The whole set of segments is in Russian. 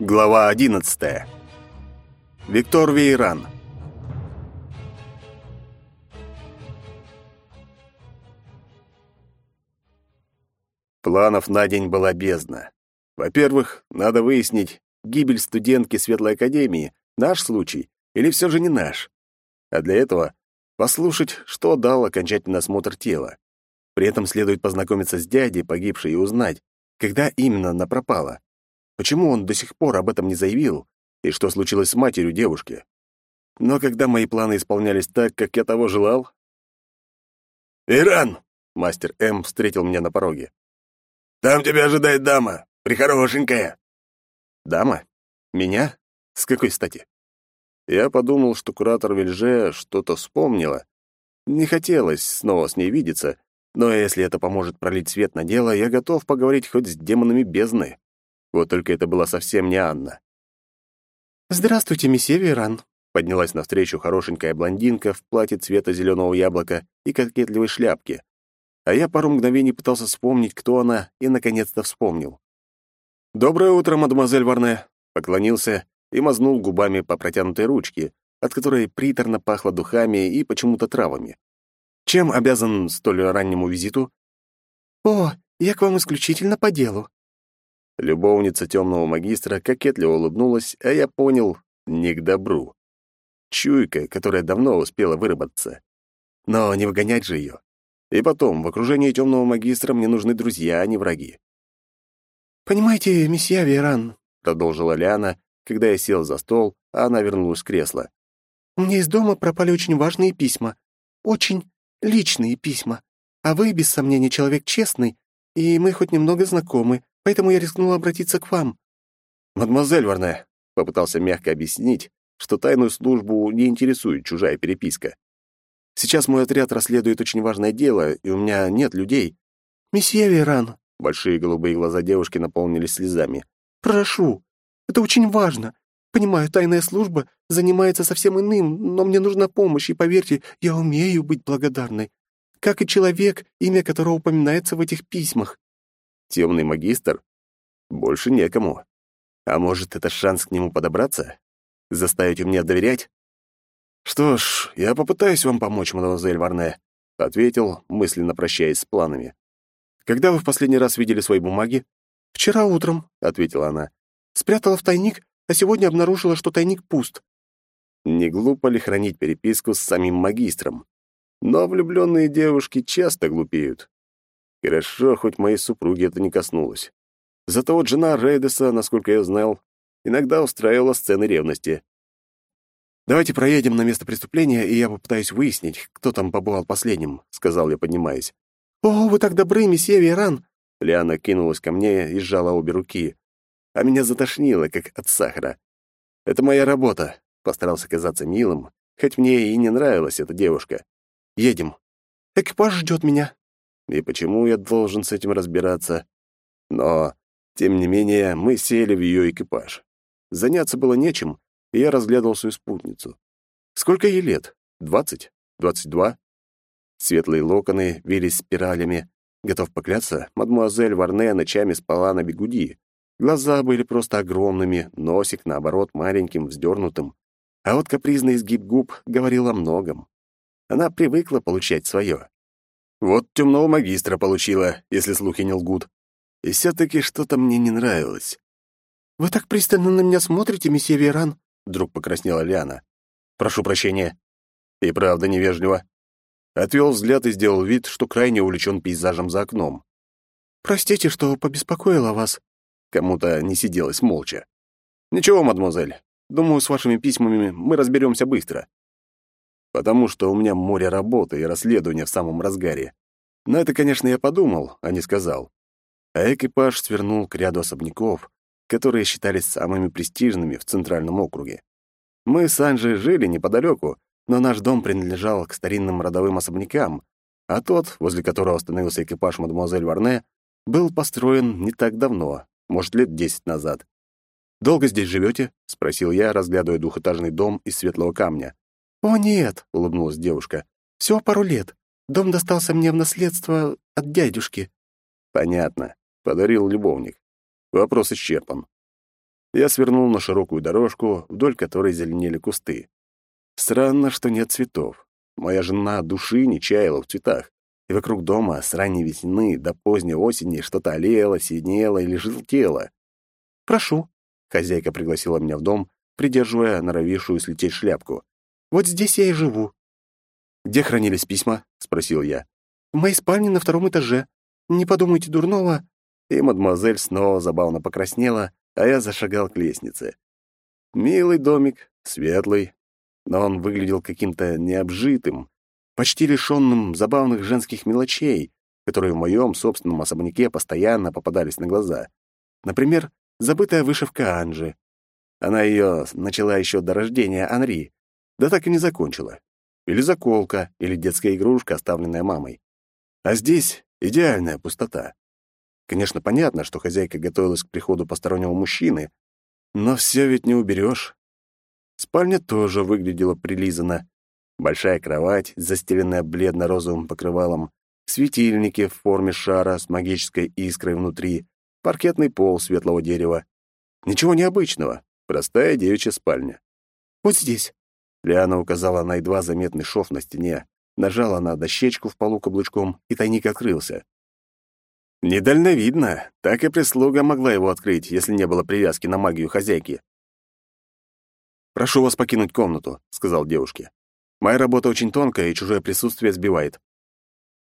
Глава 11. Виктор Вейран. Планов на день была бездна. Во-первых, надо выяснить, гибель студентки Светлой Академии — наш случай или все же не наш. А для этого послушать, что дал окончательный осмотр тела. При этом следует познакомиться с дядей погибшей и узнать, когда именно она пропала. Почему он до сих пор об этом не заявил? И что случилось с матерью девушки? Но когда мои планы исполнялись так, как я того желал... «Иран!» — мастер М встретил меня на пороге. «Там тебя ожидает дама, прихорошенькая». «Дама? Меня? С какой стати?» Я подумал, что куратор Вильже что-то вспомнила. Не хотелось снова с ней видеться, но если это поможет пролить свет на дело, я готов поговорить хоть с демонами бездны. Вот только это была совсем не Анна. «Здравствуйте, месье Веран», — поднялась навстречу хорошенькая блондинка в платье цвета зеленого яблока и кокетливой шляпке. А я пару мгновений пытался вспомнить, кто она, и наконец-то вспомнил. «Доброе утро, мадемуазель Варне», — поклонился и мазнул губами по протянутой ручке, от которой приторно пахло духами и почему-то травами. «Чем обязан столь раннему визиту?» «О, я к вам исключительно по делу», Любовница темного магистра кокетливо улыбнулась, а я понял — не к добру. Чуйка, которая давно успела выработаться. Но не выгонять же ее. И потом, в окружении темного магистра мне нужны друзья, а не враги. «Понимаете, месье Веран», — продолжила Лиана, когда я сел за стол, а она вернулась в кресло. «Мне из дома пропали очень важные письма. Очень личные письма. А вы, без сомнения, человек честный, и мы хоть немного знакомы, поэтому я рискнула обратиться к вам». «Мадемуазель Варне», — попытался мягко объяснить, что тайную службу не интересует чужая переписка. «Сейчас мой отряд расследует очень важное дело, и у меня нет людей». «Месье Веран», — большие голубые глаза девушки наполнились слезами. «Прошу, это очень важно. Понимаю, тайная служба занимается совсем иным, но мне нужна помощь, и поверьте, я умею быть благодарной. Как и человек, имя которого упоминается в этих письмах. Темный магистр? Больше некому. А может, это шанс к нему подобраться? Заставить меня доверять? Что ж, я попытаюсь вам помочь, мадемуазель Варне, ответил, мысленно прощаясь с планами. Когда вы в последний раз видели свои бумаги? Вчера утром, ответила она. Спрятала в тайник, а сегодня обнаружила, что тайник пуст. Не глупо ли хранить переписку с самим магистром? Но влюбленные девушки часто глупеют. Хорошо, хоть моей супруги это не коснулось. Зато вот жена Рейдеса, насколько я знал, иногда устраивала сцены ревности. «Давайте проедем на место преступления, и я попытаюсь выяснить, кто там побывал последним», — сказал я, поднимаясь. «О, вы так добры, месье Веран!» Лиана кинулась ко мне и сжала обе руки. А меня затошнило, как от сахара. «Это моя работа», — постарался казаться милым, хоть мне и не нравилась эта девушка. «Едем». «Экипаж ждет меня», и почему я должен с этим разбираться. Но, тем не менее, мы сели в ее экипаж. Заняться было нечем, и я разглядывал свою спутницу. Сколько ей лет? Двадцать? Двадцать два? Светлые локоны вились спиралями. Готов поклясться, мадмуазель Варне ночами спала на бегуди. Глаза были просто огромными, носик, наоборот, маленьким, вздернутым. А вот капризный изгиб губ говорил о многом. Она привыкла получать свое. Вот темного магистра получила, если слухи не лгут. И все-таки что-то мне не нравилось. «Вы так пристально на меня смотрите, месье Веран?» Вдруг покраснела Лиана. «Прошу прощения». И правда невежливо. Отвел взгляд и сделал вид, что крайне увлечен пейзажем за окном. «Простите, что побеспокоила вас». Кому-то не сиделось молча. «Ничего, мадемуазель. Думаю, с вашими письмами мы разберемся быстро потому что у меня море работы и расследования в самом разгаре. Но это, конечно, я подумал, а не сказал. А экипаж свернул к ряду особняков, которые считались самыми престижными в Центральном округе. Мы с Анжей жили неподалеку, но наш дом принадлежал к старинным родовым особнякам, а тот, возле которого остановился экипаж мадемуазель Варне, был построен не так давно, может, лет десять назад. «Долго здесь живете?» — спросил я, разглядывая двухэтажный дом из светлого камня. «О, нет», — улыбнулась девушка. «Всего пару лет. Дом достался мне в наследство от дядюшки». «Понятно. Подарил любовник. Вопрос исчерпан. Я свернул на широкую дорожку, вдоль которой зеленели кусты. Странно, что нет цветов. Моя жена души не чаяла в цветах, и вокруг дома с ранней весны до поздней осени что-то олело, синело или желтело. «Прошу», — хозяйка пригласила меня в дом, придерживая норовившую слететь шляпку. «Вот здесь я и живу». «Где хранились письма?» — спросил я. «В моей спальне на втором этаже. Не подумайте дурного». И мадемуазель снова забавно покраснела, а я зашагал к лестнице. Милый домик, светлый, но он выглядел каким-то необжитым, почти лишенным забавных женских мелочей, которые в моем собственном особняке постоянно попадались на глаза. Например, забытая вышивка Анжи. Она ее начала еще до рождения Анри, да так и не закончила. Или заколка, или детская игрушка, оставленная мамой. А здесь идеальная пустота. Конечно, понятно, что хозяйка готовилась к приходу постороннего мужчины, но все ведь не уберешь. Спальня тоже выглядела прилизанно. Большая кровать, застеленная бледно-розовым покрывалом, светильники в форме шара с магической искрой внутри, паркетный пол светлого дерева. Ничего необычного, простая девичья спальня. «Вот здесь», — Лиана указала на едва заметный шов на стене, нажала на дощечку в полу каблучком, и тайник открылся. Недальновидно. Так и прислуга могла его открыть, если не было привязки на магию хозяйки. «Прошу вас покинуть комнату», — сказал девушке. «Моя работа очень тонкая, и чужое присутствие сбивает».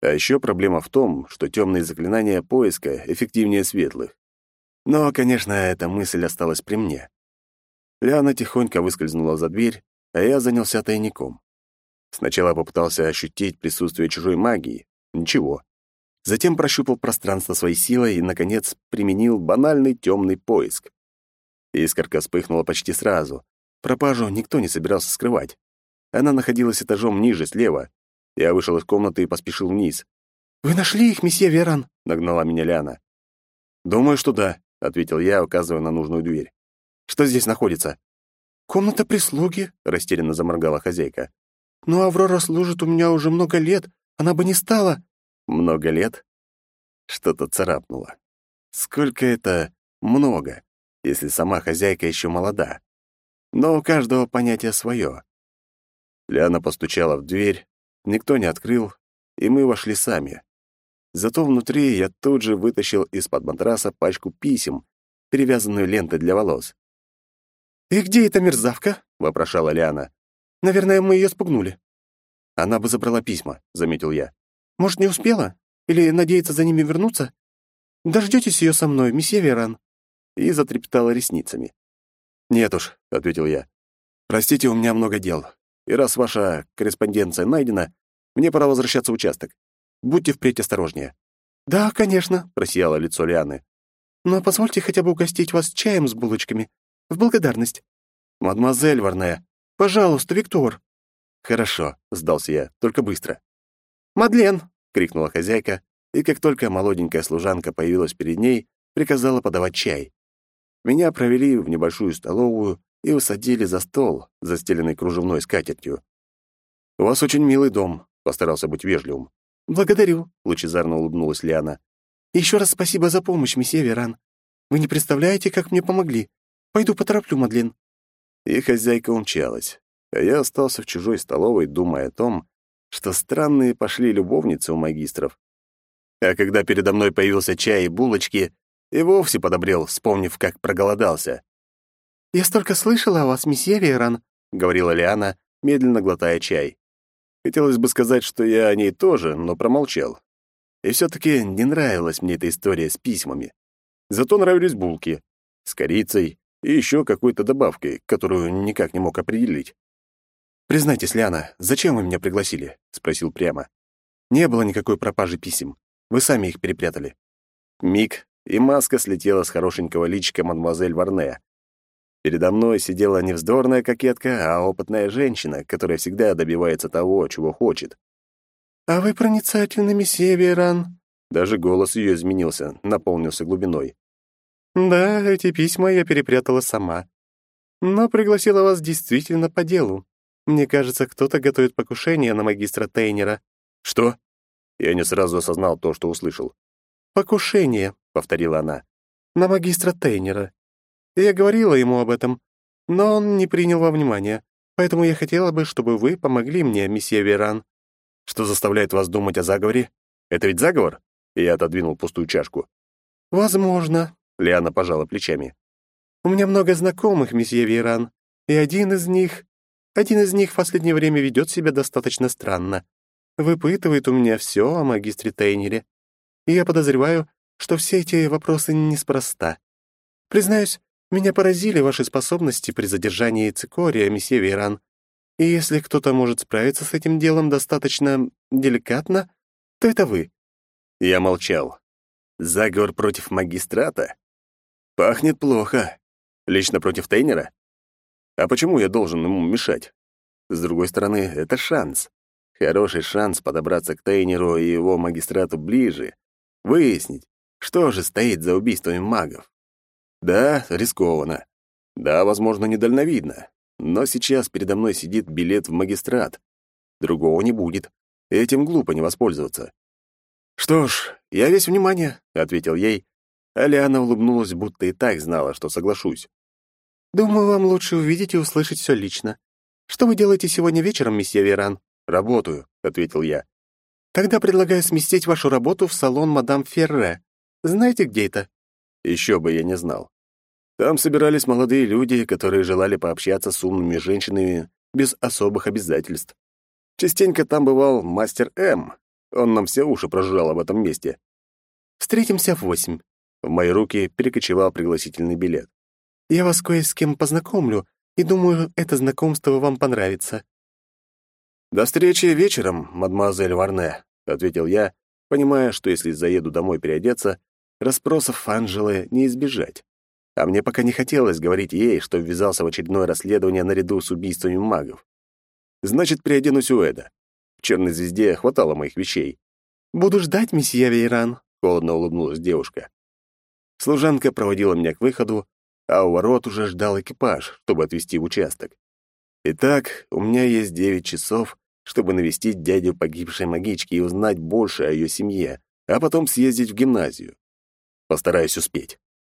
А еще проблема в том, что темные заклинания поиска эффективнее светлых. Но, конечно, эта мысль осталась при мне. Ляна тихонько выскользнула за дверь, а я занялся тайником. Сначала попытался ощутить присутствие чужой магии. Ничего. Затем прощупал пространство своей силой и, наконец, применил банальный темный поиск. Искорка вспыхнула почти сразу. Пропажу никто не собирался скрывать. Она находилась этажом ниже, слева. Я вышел из комнаты и поспешил вниз. «Вы нашли их, месье Веран?» — нагнала меня Ляна. «Думаю, что да», — ответил я, указывая на нужную дверь. «Что здесь находится?» «Комната прислуги», — растерянно заморгала хозяйка. «Но Аврора служит у меня уже много лет. Она бы не стала...» Много лет? Что-то царапнуло. Сколько это много, если сама хозяйка еще молода? Но у каждого понятие свое. Ляна постучала в дверь, никто не открыл, и мы вошли сами. Зато внутри я тут же вытащил из-под матраса пачку писем, перевязанную лентой для волос. «И где эта мерзавка?» — вопрошала Ляна. «Наверное, мы ее спугнули». «Она бы забрала письма», — заметил я. Может, не успела? Или надеется за ними вернуться? Дождетесь ее со мной, месье Веран?» И затрепетала ресницами. «Нет уж», — ответил я. «Простите, у меня много дел. И раз ваша корреспонденция найдена, мне пора возвращаться в участок. Будьте впредь осторожнее». «Да, конечно», — просияло лицо Лианы. «Но позвольте хотя бы угостить вас чаем с булочками. В благодарность». «Мадемуазель Варне». «Пожалуйста, Виктор». «Хорошо», — сдался я, — «только быстро». «Мадлен!» — крикнула хозяйка, и как только молоденькая служанка появилась перед ней, приказала подавать чай. Меня провели в небольшую столовую и усадили за стол, застеленный кружевной скатертью. «У вас очень милый дом», — постарался быть вежливым. «Благодарю», — лучезарно улыбнулась Лиана. «Еще раз спасибо за помощь, месье Веран. Вы не представляете, как мне помогли. Пойду потороплю, Мадлен». И хозяйка умчалась, а я остался в чужой столовой, думая о том, что странные пошли любовницы у магистров. А когда передо мной появился чай и булочки, и вовсе подобрел, вспомнив, как проголодался. «Я столько слышала о вас, месье Веран», — говорила Лиана, медленно глотая чай. Хотелось бы сказать, что я о ней тоже, но промолчал. И все-таки не нравилась мне эта история с письмами. Зато нравились булки с корицей и еще какой-то добавкой, которую никак не мог определить. «Признайтесь, Лиана, зачем вы меня пригласили?» — спросил прямо. «Не было никакой пропажи писем. Вы сами их перепрятали». Миг, и маска слетела с хорошенького личика мадемуазель Варне. Передо мной сидела не вздорная кокетка, а опытная женщина, которая всегда добивается того, чего хочет. «А вы проницательный, месье Веран». Даже голос ее изменился, наполнился глубиной. «Да, эти письма я перепрятала сама. Но пригласила вас действительно по делу. Мне кажется, кто-то готовит покушение на магистра Тейнера». «Что?» Я не сразу осознал то, что услышал. «Покушение», — повторила она, — «на магистра Тейнера. Я говорила ему об этом, но он не принял во внимание. Поэтому я хотела бы, чтобы вы помогли мне, месье Веран». «Что заставляет вас думать о заговоре? Это ведь заговор?» Я отодвинул пустую чашку. «Возможно», — Лиана пожала плечами. «У меня много знакомых, месье Веран, и один из них... Один из них в последнее время ведет себя достаточно странно. Выпытывает у меня все о магистре Тейнере. И я подозреваю, что все эти вопросы неспроста. Признаюсь, меня поразили ваши способности при задержании цикория, месье Вейран. И если кто-то может справиться с этим делом достаточно деликатно, то это вы». Я молчал. Заговор против магистрата? Пахнет плохо. Лично против Тейнера? А почему я должен ему мешать? С другой стороны, это шанс. Хороший шанс подобраться к Тейнеру и его магистрату ближе, выяснить, что же стоит за убийствами магов. Да, рискованно. Да, возможно, недальновидно. Но сейчас передо мной сидит билет в магистрат. Другого не будет. Этим глупо не воспользоваться. «Что ж, я весь внимание», — ответил ей. Алиана улыбнулась, будто и так знала, что соглашусь. «Думаю, вам лучше увидеть и услышать все лично. Что вы делаете сегодня вечером, месье Веран?» «Работаю», — ответил я. «Тогда предлагаю сместить вашу работу в салон мадам Ферре. Знаете, где это?» Еще бы я не знал. Там собирались молодые люди, которые желали пообщаться с умными женщинами без особых обязательств. Частенько там бывал мастер М. Он нам все уши прожужжал об этом месте. «Встретимся в восемь». В мои руки перекочевал пригласительный билет. «Я вас кое с кем познакомлю, и думаю, это знакомство вам понравится». «До встречи вечером, мадемуазель Варне», — ответил я, понимая, что если заеду домой переодеться, Расспросов Анжелы не избежать. А мне пока не хотелось говорить ей, что ввязался в очередное расследование наряду с убийствами магов. Значит, переоденусь у Эда. В «Черной звезде» хватало моих вещей. «Буду ждать, месье Вейран», — холодно улыбнулась девушка. Служанка проводила меня к выходу, а у ворот уже ждал экипаж, чтобы отвезти в участок. Итак, у меня есть девять часов, чтобы навестить дядю погибшей магички и узнать больше о ее семье, а потом съездить в гимназию. Постараюсь успеть.